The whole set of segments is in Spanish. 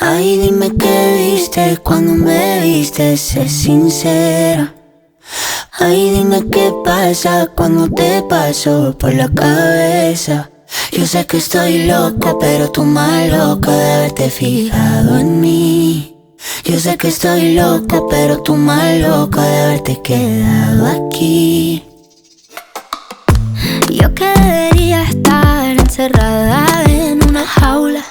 Ay, dime qué viste cuando me viste, sé sincera. Ay, dime qué pasa cuando te paso por la cabeza. Yo sé que estoy loca, pero tú más loca de haberte fijado en mí. Yo sé que estoy loca, pero tú más loca de haberte quedado aquí. Yo quería estar encerrada en una jaula.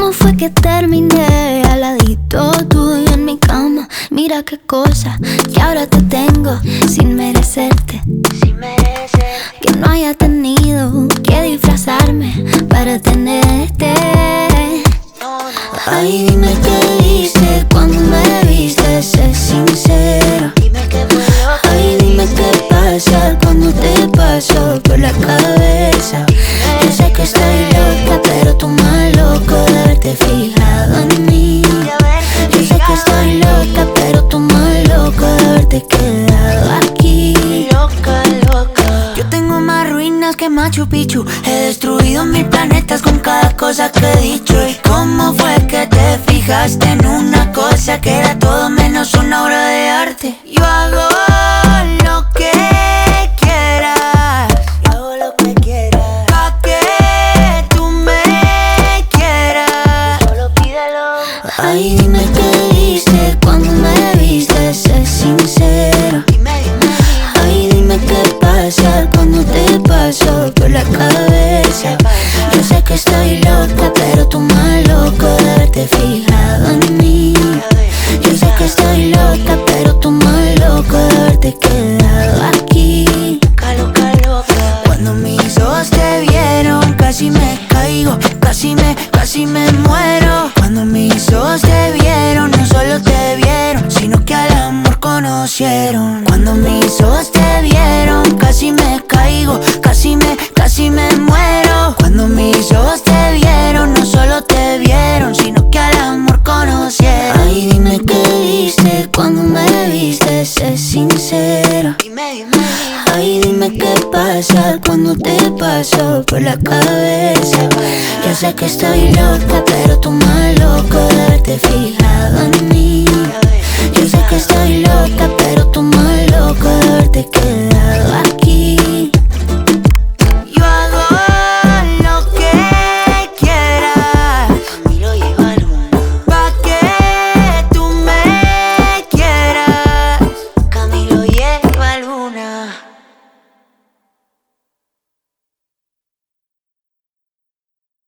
¿Cómo fue que terminé al ladito tuyo en mi cama? Mira qué cosa que ahora te tengo sin merecerte. Sin merecer. Que no haya tenido que disfrazarme para tenerte. Ay, dime qué viste cuando me viste, sé. Dime qué que Ay, dime qué pasa cuando te paso por la cabeza. Yo sé que estoy haberte fijado en mí. Yo sé que estoy loca, pero tú más loca de haberte quedado aquí. loca, loca. Yo tengo más ruinas que Machu Picchu. He destruido mil planetas con cada cosa que he dicho. ¿Y cómo fue que te fijaste en una cosa que era todo menos una obra de arte? Yo hago cuando me viste, sé sincera. Ay, dime qué pasa cuando te paso por la cabeza. Yo sé que estoy loca, pero tú más